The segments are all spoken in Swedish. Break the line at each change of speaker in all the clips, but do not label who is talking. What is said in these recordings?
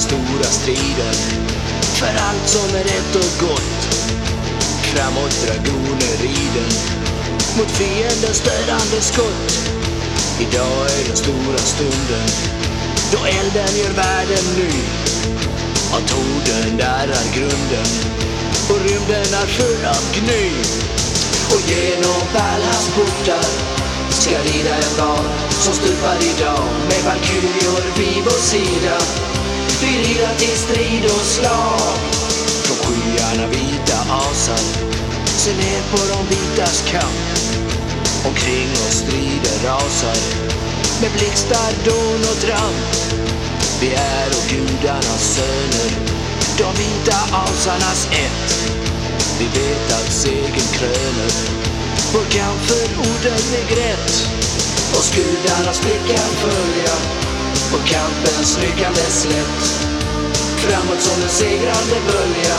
Stora striden för allt som är rätt och gott. Framåt dragoner rider mot fiendens störande skott. Idag är den stora stunden då elden gör världen ny. Av torden darrar grunden och rymden är full av gny. Och genom pärlans portar ska rida en val som stupar idag med valkyrior vid vår sida. Till strid och slag. Från skyarna vita asar se ner på de vitas kamp. Omkring oss strider rasar med blixtar, dån och tramp. Vi är och gudarnas söner, de vita asarnas ett. Vi vet att segern kröner vår kamp för orden är grätt. Oss gudarnas blickar följa på kampens ryggande slätt. Framåt som en segrande bölja,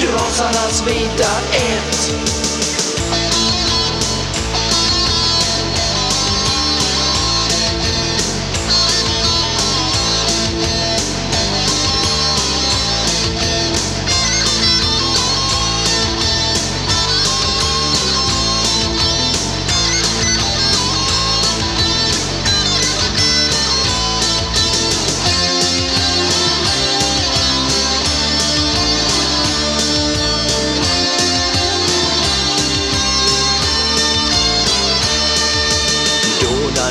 du asarnas vita ett.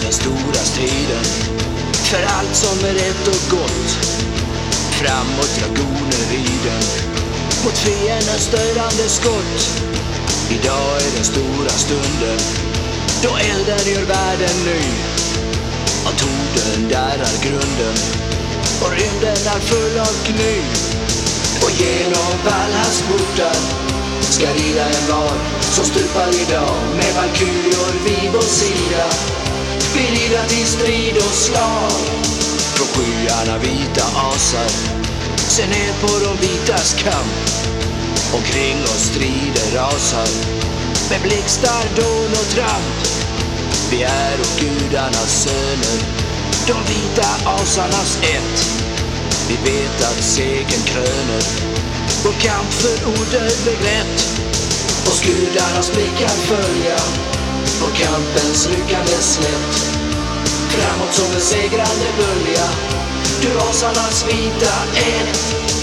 Den stora striden för allt som är rätt och gott. Framåt dragoner riden mot fiendens störande skott. Idag är den stora stunden då elden gör världen ny. Av torden darrar grunden och rymden är full av gny. Och genom Valhalls portar ska rida en var som stupar idag med valkyrior vid vår sida. Vi i till strid och slag. Från skyarna vita asar se ner på de vitas kamp. Omkring oss strider rasar med blixtar, dån och tramp. Vi är och gudarnas söner, de vita asarnas ett. Vi vet att segern kröner vår kamp för odödlig rätt. Oss gudarnas blickar följa på kampens ryckande slätt. Framåt som en segrande bölja, du asarnas vita ett.